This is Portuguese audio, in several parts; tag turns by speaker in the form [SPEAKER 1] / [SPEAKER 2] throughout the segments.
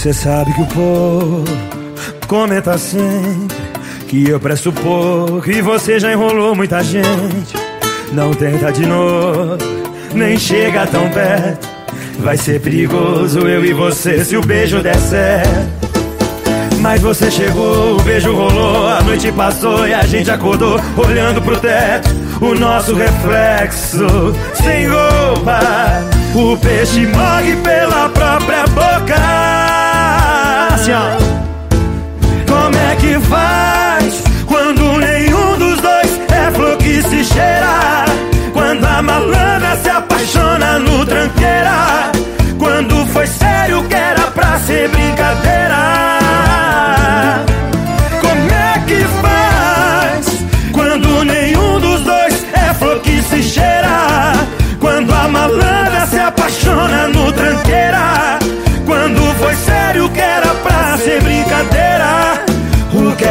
[SPEAKER 1] Você sabe que o povo comenta sempre que eu presto pouco e você já enrolou muita gente. Não tenta de novo, nem chega tão perto. Vai ser perigoso eu e você se o beijo der certo. Mas você chegou, o beijo rolou, a noite passou e a gente acordou olhando pro teto. O nosso reflexo, sem roupa, o peixe morre pela própria boca. Assim, ó. Como é que faz quando nenhum dos dois é flor que se cheira? Quando a malandra se apaixona no tranqueira? Quando foi sério que era pra ser brincadeira? Como é que faz quando nenhum dos dois é flor que se cheira? Quando a malandra se apaixona no tranqueira?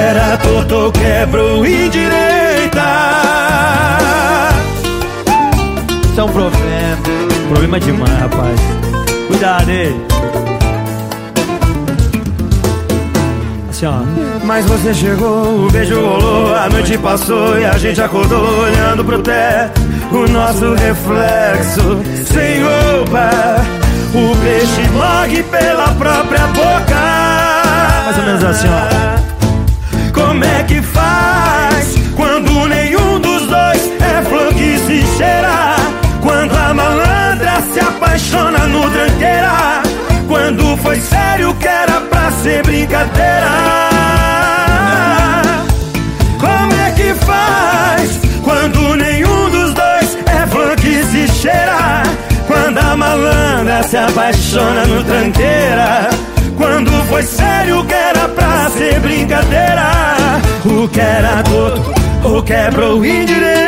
[SPEAKER 1] Era torto quebrou direita.
[SPEAKER 2] Isso é um problema. Problema demais, rapaz. Cuidado aí.
[SPEAKER 1] Assim, ó. Mas você chegou, o beijo rolou, a noite passou e a gente acordou olhando pro teto. O nosso reflexo sem roupa. O peixe morre pela própria boca.
[SPEAKER 2] Mais ou menos assim, ó.
[SPEAKER 1] Que faz quando nenhum dos dois é flor que se cheira? Quando a malandra se apaixona no tranqueira? Quando foi sério que era pra ser brincadeira? Como é que faz quando nenhum dos dois é flor que se cheira? Quando a malandra se apaixona no tranqueira? Quando foi sério que era pra ser brincadeira? O que era torto, o quebrou indireita?